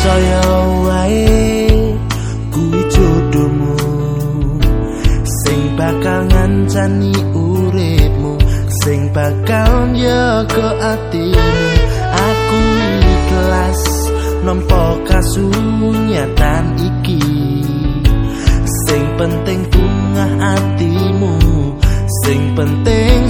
percaya wae kuwi jodohmu. Sing bakal ngancani uripmu sing bakal njaga atimu aku ikhlas nampa kasunyatan iki. Sing penting bungah atimu sing penting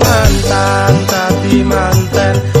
mantan tapi manten.